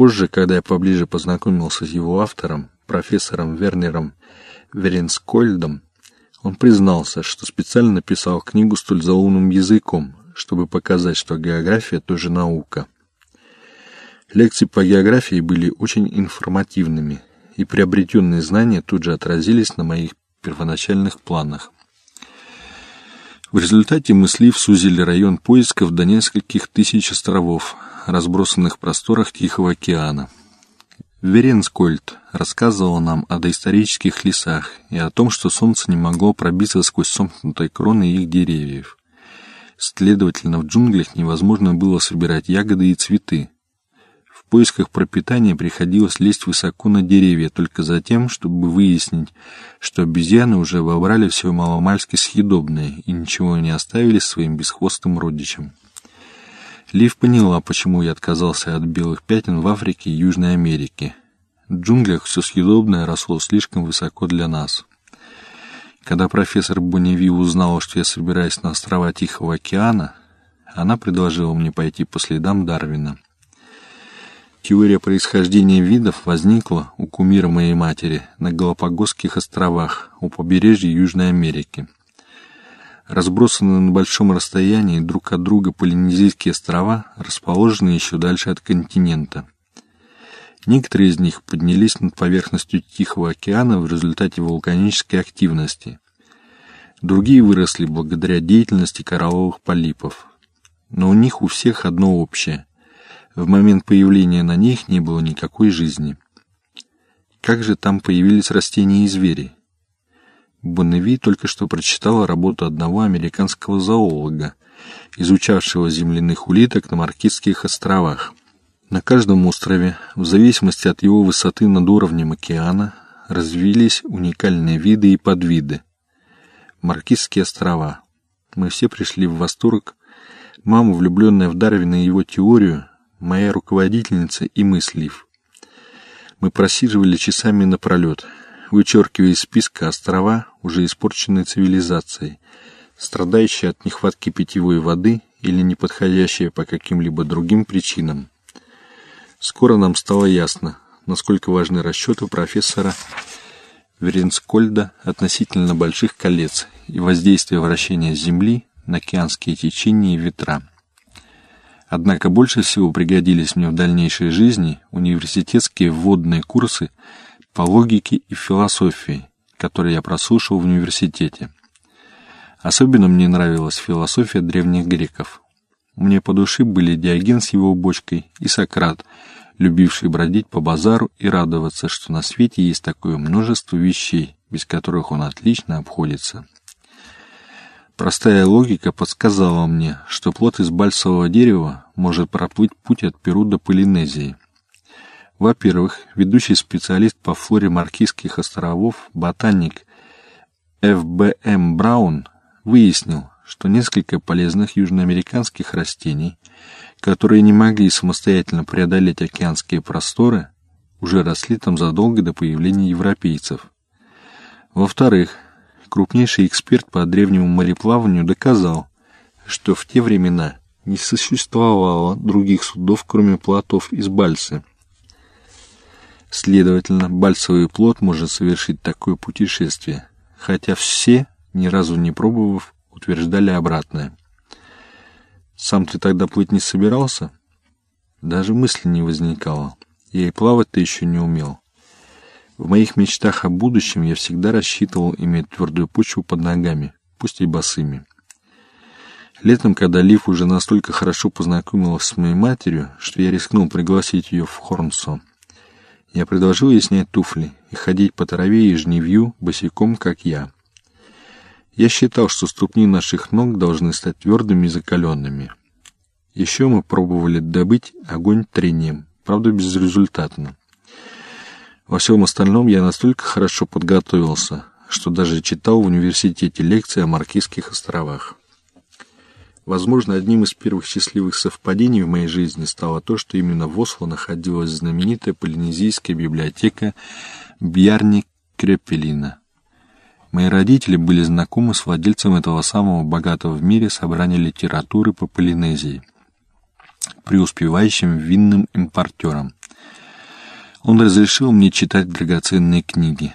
Позже, когда я поближе познакомился с его автором, профессором Вернером Веренскольдом, он признался, что специально написал книгу столь заумным языком, чтобы показать, что география тоже наука. Лекции по географии были очень информативными, и приобретенные знания тут же отразились на моих первоначальных планах. В результате мы с Лив сузили район поисков до нескольких тысяч островов, разбросанных в просторах Тихого океана. Веренскольд рассказывал нам о доисторических лесах и о том, что солнце не могло пробиться сквозь сомкнутой кроны их деревьев. Следовательно, в джунглях невозможно было собирать ягоды и цветы, поисках пропитания приходилось лезть высоко на деревья только за тем, чтобы выяснить, что обезьяны уже вобрали все маломальски съедобное и ничего не оставили своим бесхвостым родичам. Лив поняла, почему я отказался от белых пятен в Африке и Южной Америке. В джунглях все съедобное росло слишком высоко для нас. Когда профессор Бонневи узнала, что я собираюсь на острова Тихого океана, она предложила мне пойти по следам Дарвина — Теория происхождения видов возникла у кумира моей матери на Галапагосских островах у побережья Южной Америки. Разбросанные на большом расстоянии друг от друга полинезийские острова расположены еще дальше от континента. Некоторые из них поднялись над поверхностью Тихого океана в результате вулканической активности. Другие выросли благодаря деятельности коралловых полипов. Но у них у всех одно общее – в момент появления на них не было никакой жизни. Как же там появились растения и звери? Бонневи только что прочитала работу одного американского зоолога, изучавшего земляных улиток на Маркизских островах. На каждом острове, в зависимости от его высоты над уровнем океана, развились уникальные виды и подвиды. Маркизские острова. Мы все пришли в восторг. Мама, влюбленная в Дарвина и его теорию, моя руководительница и мы слив. Мы просиживали часами напролет, вычеркивая из списка острова, уже испорченные цивилизацией, страдающие от нехватки питьевой воды или не подходящие по каким-либо другим причинам. Скоро нам стало ясно, насколько важны расчеты профессора Веренскольда относительно больших колец и воздействия вращения Земли на океанские течения и ветра. Однако больше всего пригодились мне в дальнейшей жизни университетские вводные курсы по логике и философии, которые я прослушал в университете. Особенно мне нравилась философия древних греков. Мне по душе были Диоген с его бочкой и Сократ, любивший бродить по базару и радоваться, что на свете есть такое множество вещей, без которых он отлично обходится. Простая логика подсказала мне, что плод из бальсового дерева может проплыть путь от Перу до Полинезии. Во-первых, ведущий специалист по флоре Маркизских островов, ботаник Ф.Б.М. Браун, выяснил, что несколько полезных южноамериканских растений, которые не могли самостоятельно преодолеть океанские просторы, уже росли там задолго до появления европейцев. Во-вторых, крупнейший эксперт по древнему мореплаванию доказал, что в те времена не существовало других судов, кроме плотов из бальсы. Следовательно, бальсовый плот может совершить такое путешествие, хотя все, ни разу не пробовав, утверждали обратное. Сам ты тогда плыть не собирался? Даже мысли не возникало. Я и плавать-то еще не умел. В моих мечтах о будущем я всегда рассчитывал иметь твердую почву под ногами, пусть и босыми. Летом, когда Лив уже настолько хорошо познакомилась с моей матерью, что я рискнул пригласить ее в Хорнсо, я предложил ей снять туфли и ходить по траве и жневью босиком, как я. Я считал, что ступни наших ног должны стать твердыми и закаленными. Еще мы пробовали добыть огонь трением, правда безрезультатно. Во всем остальном я настолько хорошо подготовился, что даже читал в университете лекции о Маркизских островах. Возможно, одним из первых счастливых совпадений в моей жизни стало то, что именно в Осло находилась знаменитая полинезийская библиотека Бьярни Крепелина. Мои родители были знакомы с владельцем этого самого богатого в мире собрания литературы по Полинезии, преуспевающим винным импортером – Он разрешил мне читать драгоценные книги.